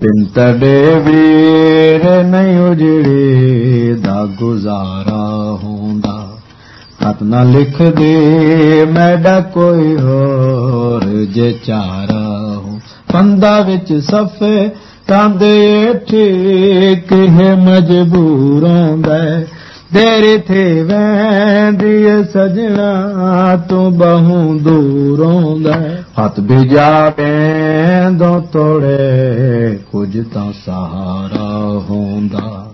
ਪਿੰਤੜੇ ਵੀਰ ਨਹੀਂ ਉਜੜੇ, ਦਾ ਗੁਜ਼ਾਰਾ ਹੁੰਦਾ। ਹੱਥ ਨਾ ਲਿਖ ਦੇ ਮੈਡਾ ਕੋਈ ਹੋਰ ਜੇ ਚਾਰਾ ਹੋ। ਪੰਦਾ ਵਿੱਚ ਸਫੇ ਕਾਂਦੇ ਠੀਕ ਹੈ ਮਜਬੂਰਾਂ ਦਾ। ਤੇਰੇ ਥੇ ਵੈਂਦੀ ਸਜਣਾ ਤੂੰ ਬਹੁ ਦੂਰੋਂ ਦਾ। ਹੱਥ ਬਿਜਾ ਪੈਂਦੋਂ ਤੋੜੇ ته سهارا هوندا.